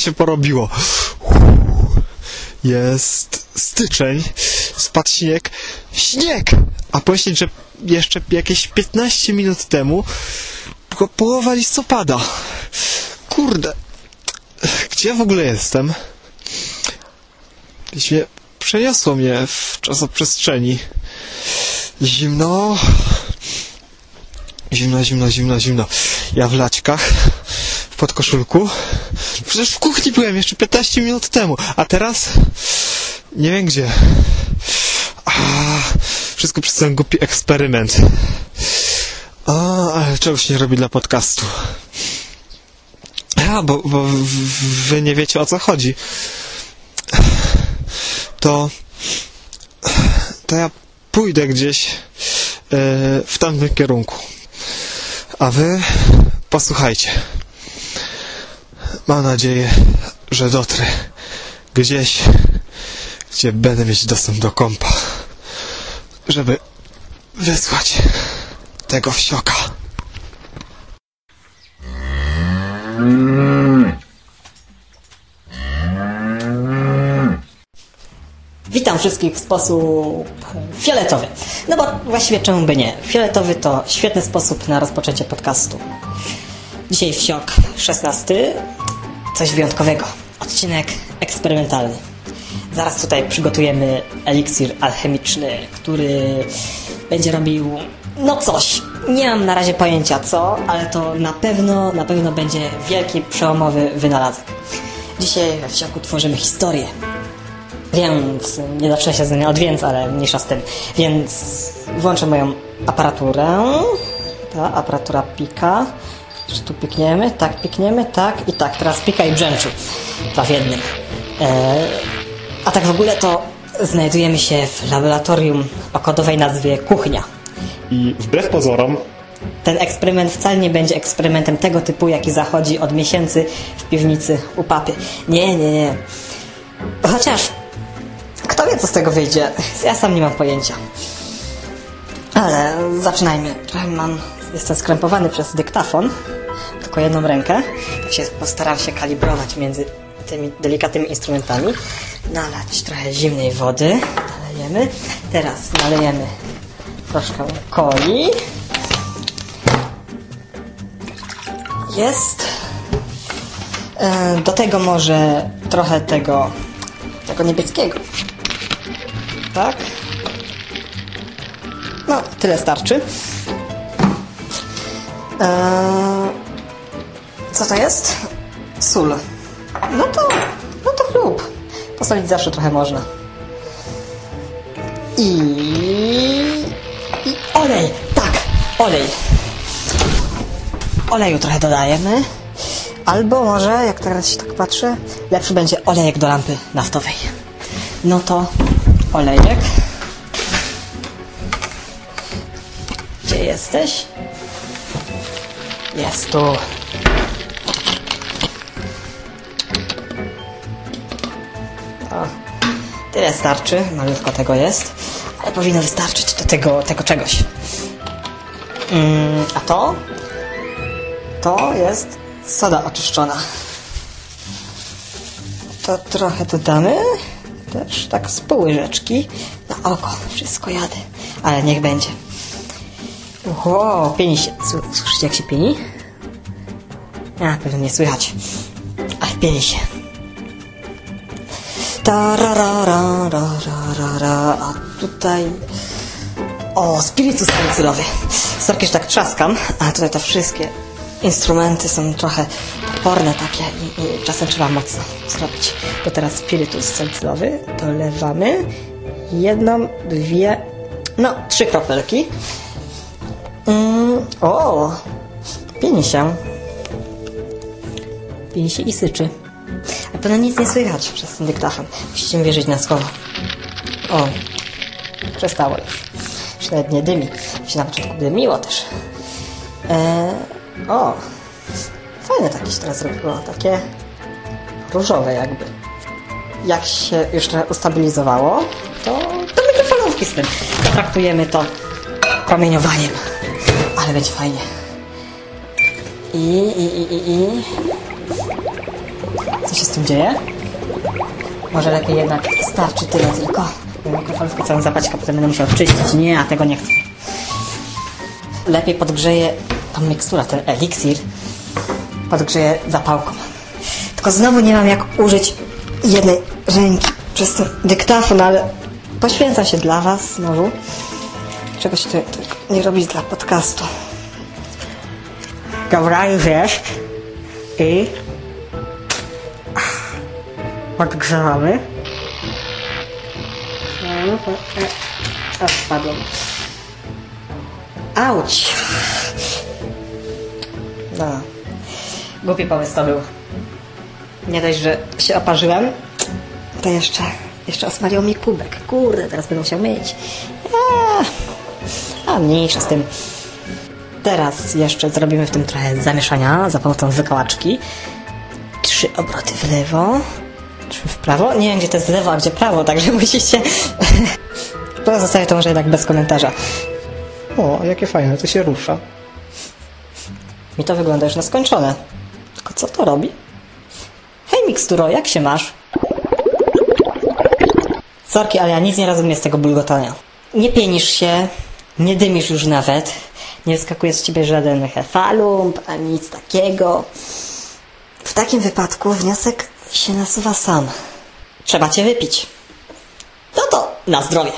się porobiło. Jest styczeń, spadł śnieg. Śnieg! A pomyśleć, że jeszcze jakieś 15 minut temu tylko połowa listopada. Kurde. Gdzie w ogóle jestem? Gdzieś mnie przeniosło mnie w czasoprzestrzeni. Zimno. Zimno, zimno, zimno, zimno. Ja w laćkach, podkoszulku. Przecież w kuchni byłem jeszcze 15 minut temu, a teraz nie wiem gdzie. A, wszystko przez ten głupi eksperyment. A, ale czegoś nie robi dla podcastu. A, bo, bo wy nie wiecie o co chodzi. To... To ja pójdę gdzieś e, w tamtym kierunku. A wy posłuchajcie. Mam nadzieję, że dotrę gdzieś, gdzie będę mieć dostęp do kompa, żeby wysłać tego wsioka. Witam wszystkich w sposób fioletowy. No bo właściwie czemu by nie? Fioletowy to świetny sposób na rozpoczęcie podcastu. Dzisiaj wsiok 16. Coś wyjątkowego. Odcinek eksperymentalny. Zaraz tutaj przygotujemy eliksir alchemiczny, który będzie robił no coś. Nie mam na razie pojęcia co, ale to na pewno, na pewno będzie wielki, przełomowy wynalazek. Dzisiaj we wsioku tworzymy historię. Więc nie zawsze się z niej od więc, ale mniejsza z tym. Więc włączę moją aparaturę. Ta aparatura pika. Czy tu pikniemy? Tak, pikniemy, tak i tak. Teraz pika i brzęczy. Dwa w jednym. E, a tak w ogóle to znajdujemy się w laboratorium o kodowej nazwie kuchnia. I wbrew pozorom, Ten eksperyment wcale nie będzie eksperymentem tego typu, jaki zachodzi od miesięcy w piwnicy u papy. Nie, nie, nie. Chociaż kto wie, co z tego wyjdzie? Ja sam nie mam pojęcia. Ale zaczynajmy. Trochę mam, jestem skrępowany przez dyktafon, tylko jedną rękę. Tak się postaram się kalibrować między tymi delikatnymi instrumentami. Nalać trochę zimnej wody. Nalejemy. Teraz nalejemy troszkę coli. Jest. E, Do tego może trochę tego, tego niebieskiego. Tak? No, tyle starczy. E, Co to jest? Sól. No to, no to chlub. Posolić zawsze trochę można. I... I olej. Tak, olej. Oleju trochę dodajemy. Albo może, jak teraz się tak patrzę, lepszy będzie olejek do lampy naftowej. No to olejek. Gdzie jesteś? Jest tu. Tyle starczy, malutko tego jest, ale powinno wystarczyć do tego, tego czegoś. Mm, a to? To jest soda oczyszczona. To trochę dodamy. Też tak z pół łyżeczki. Na oko. Wszystko jadę. Ale niech będzie. Ło, pieni się. Słyszycie jak się pieni? A, pewnie nie słychać. Ale pieni się. A tutaj... O, spirytus salicylowy. Sorki, tak trzaskam, ale tutaj te wszystkie instrumenty są trochę toporne takie i, i czasem trzeba mocno zrobić. To teraz spirytus salicylowy dolewamy. Jedną, dwie, no trzy kropelki. Mm, o, pieni się. Pieni się i syczy. A pewno nic nie słychać przez ten dyktafon. Musicie mi wierzyć na słowo. O, przestało już. Już nawet nie dymi. Się na początku dymiło też. Eee, o, fajne takie się teraz zrobiło. Takie różowe jakby. Jak się już ustabilizowało, to do mikrofonówki z tym. Traktujemy to promieniowaniem. Ale będzie fajnie. I, i, i, i, i. Co się z tym dzieje? Może lepiej jednak starczy tyle tylko. Mikrofalówkę całą zapaćka, potem będę musiał czyścić. Nie, a tego nie chcę. Lepiej podgrzeję tą miksturę, ten eliksir. Podgrzeję zapałką. Tylko znowu nie mam jak użyć jednej ręki przez ten dyktafon, ale poświęcam się dla was znowu. Czegoś tu tylko nie robić dla podcastu. Dobra, już jest. I podgrzewamy. A spadło. Auć. No. Głupi pomysł to był. Nie dość, że się oparzyłem, to jeszcze, jeszcze osmariał mi kubek. Kurde, teraz będę musiał myć. A, a mniejsza z tym. Teraz jeszcze zrobimy w tym trochę zamieszania za pomocą wykałaczki. Trzy obroty w lewo, trzy w prawo. Nie wiem, gdzie to jest lewo, a gdzie prawo, także musicie... Pozostawię to może jednak bez komentarza. O, jakie fajne, to się rusza. Mi to wygląda już na skończone. Tylko co to robi? Hej Miksturo, jak się masz? Sorki, ale ja nic nie rozumiem z tego bulgotania. Nie pienisz się, nie dymisz już nawet, nie wyskakuje z ciebie żaden hefalump, ani nic takiego. W takim wypadku wniosek się nasuwa sam. Trzeba cię wypić. No to na zdrowie.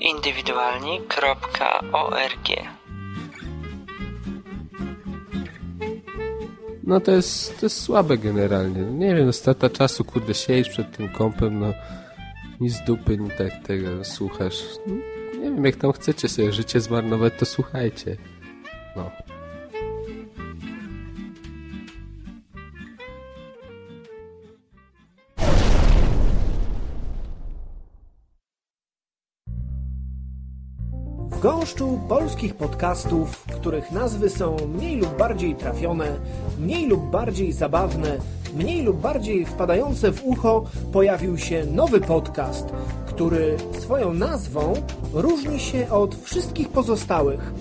indywidualni.org No to jest, to jest słabe generalnie. Nie wiem, strata czasu, kurde, siedzisz przed tym kompem, no nic dupy, nie tak tego słuchasz. Nie wiem, jak tam chcecie sobie życie zmarnować, to słuchajcie. No. Gąszczu polskich podcastów, których nazwy są mniej lub bardziej trafione, mniej lub bardziej zabawne, mniej lub bardziej wpadające w ucho, pojawił się nowy podcast, który swoją nazwą różni się od wszystkich pozostałych.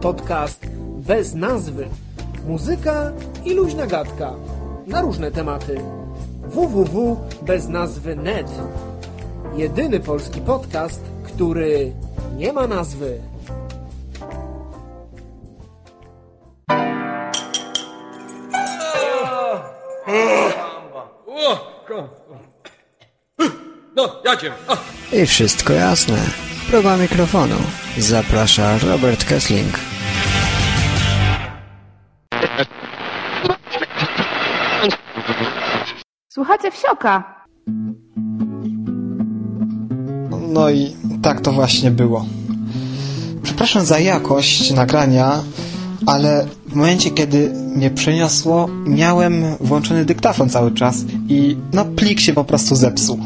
Podcast bez nazwy. Muzyka i luźna gadka na różne tematy. www bez nazwy net. Jedyny polski podcast, który nie ma nazwy. No, jadzie. A, I wszystko jasne. Próba mikrofonu. Zaprasza Robert Kessling. Słuchacie wsioka. No i tak to właśnie było. Przepraszam za jakość nagrania, ale w momencie, kiedy mnie przeniosło, miałem włączony dyktafon cały czas i no plik się po prostu zepsuł.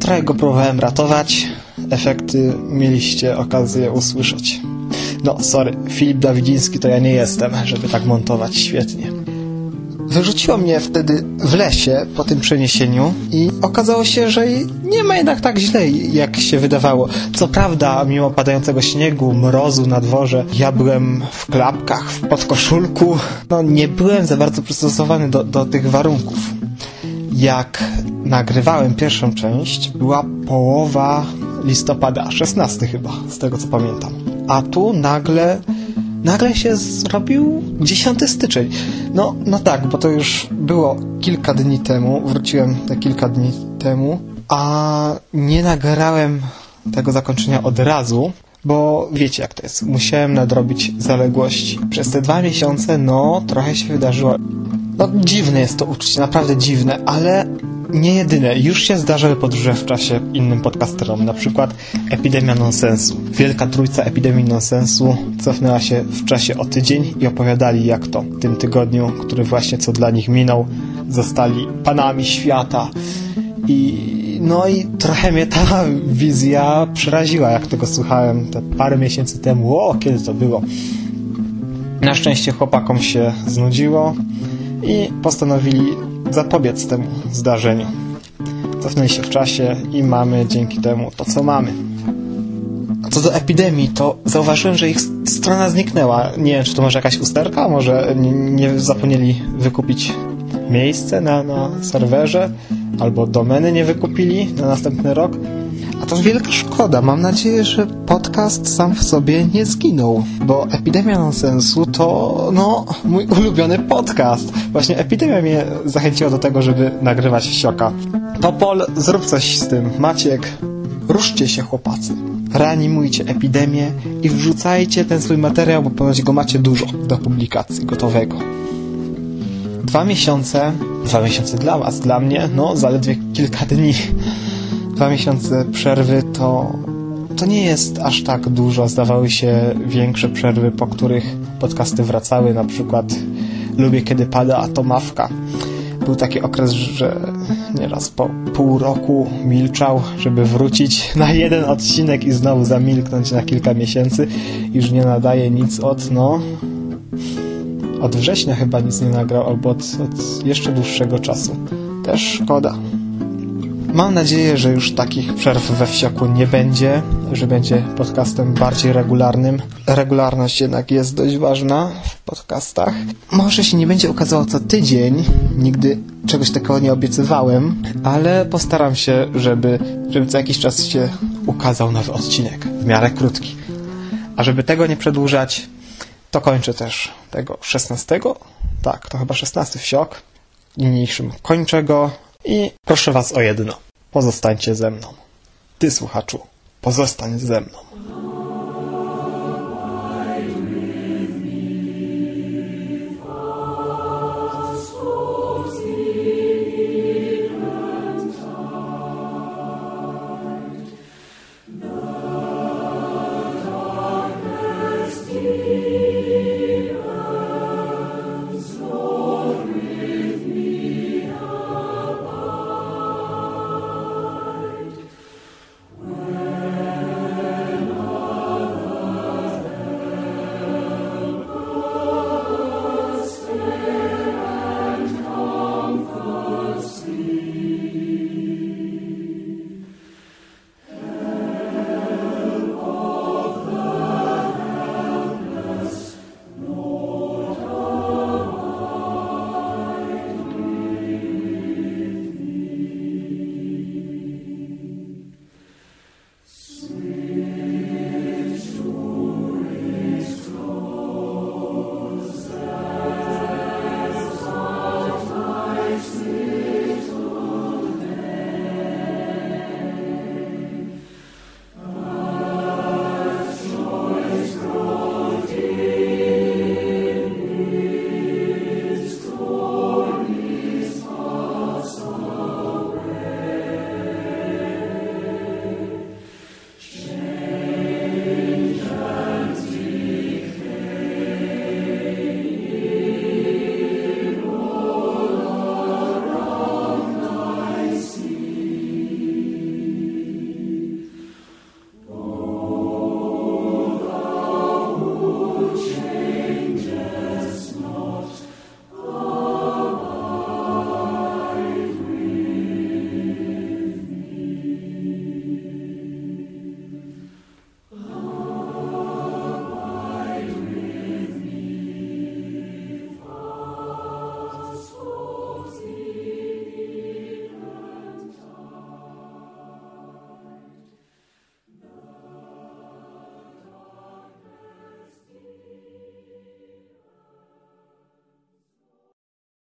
Trochę go próbowałem ratować, efekty mieliście okazję usłyszeć. No, sorry, Filip Dawidziński to ja nie jestem, żeby tak montować świetnie. Wyrzuciło mnie wtedy w lesie po tym przeniesieniu i okazało się, że nie ma jednak tak źle, jak się wydawało. Co prawda, mimo padającego śniegu, mrozu na dworze, ja byłem w klapkach, w podkoszulku. No, nie byłem za bardzo przystosowany do, do tych warunków. Jak nagrywałem pierwszą część, była połowa listopada, 16 chyba, z tego co pamiętam. A tu nagle nagle się zrobił 10 styczeń. No, no tak, bo to już było kilka dni temu, wróciłem te kilka dni temu, a nie nagrałem tego zakończenia od razu, bo wiecie jak to jest. Musiałem nadrobić zaległości. Przez te dwa miesiące, no, trochę się wydarzyło. No, dziwne jest to uczucie, naprawdę dziwne, ale nie jedyne. Już się zdarzały podróże w czasie innym podcasterom, na przykład Epidemia Nonsensu. Wielka trójca Epidemii Nonsensu cofnęła się w czasie o tydzień i opowiadali jak to w tym tygodniu, który właśnie co dla nich minął, zostali panami świata. I no i trochę mnie ta wizja przeraziła, jak tego słuchałem te parę miesięcy temu. O, kiedy to było? Na szczęście chłopakom się znudziło i postanowili zapobiec temu zdarzeniu. cofnęli się w czasie i mamy dzięki temu to, co mamy. A co do epidemii, to zauważyłem, że ich strona zniknęła. Nie wiem, czy to może jakaś usterka, może nie, nie zapomnieli wykupić miejsce na, na serwerze, albo domeny nie wykupili na następny rok. A to wielka szkoda. Mam nadzieję, że podcast sam w sobie nie zginął, bo Epidemia Nonsensu to, no, mój ulubiony podcast. Właśnie Epidemia mnie zachęciła do tego, żeby nagrywać wsioka. Topol, zrób coś z tym. Maciek, ruszcie się chłopacy. Reanimujcie epidemię i wrzucajcie ten swój materiał, bo ponoć go macie dużo do publikacji gotowego. Dwa miesiące, dwa miesiące dla was, dla mnie, no zaledwie kilka dni. Dwa miesiące przerwy to, to nie jest aż tak dużo. Zdawały się większe przerwy, po których podcasty wracały. Na przykład lubię kiedy pada atomawka. Był taki okres, że nieraz po pół roku milczał, żeby wrócić na jeden odcinek i znowu zamilknąć na kilka miesięcy. Już nie nadaje nic od, no, od września chyba nic nie nagrał, albo od, od jeszcze dłuższego czasu. Też szkoda. Mam nadzieję, że już takich przerw we wsioku nie będzie, że będzie podcastem bardziej regularnym. Regularność jednak jest dość ważna w podcastach. Może się nie będzie ukazało co tydzień, nigdy czegoś takiego nie obiecywałem, ale postaram się, żeby, żeby co jakiś czas się ukazał nowy odcinek, w miarę krótki. A żeby tego nie przedłużać, to kończę też tego 16. Tak, to chyba 16 wsiok. Niniejszym kończę go i proszę Was o jedno. Pozostańcie ze mną. Ty, słuchaczu, pozostań ze mną.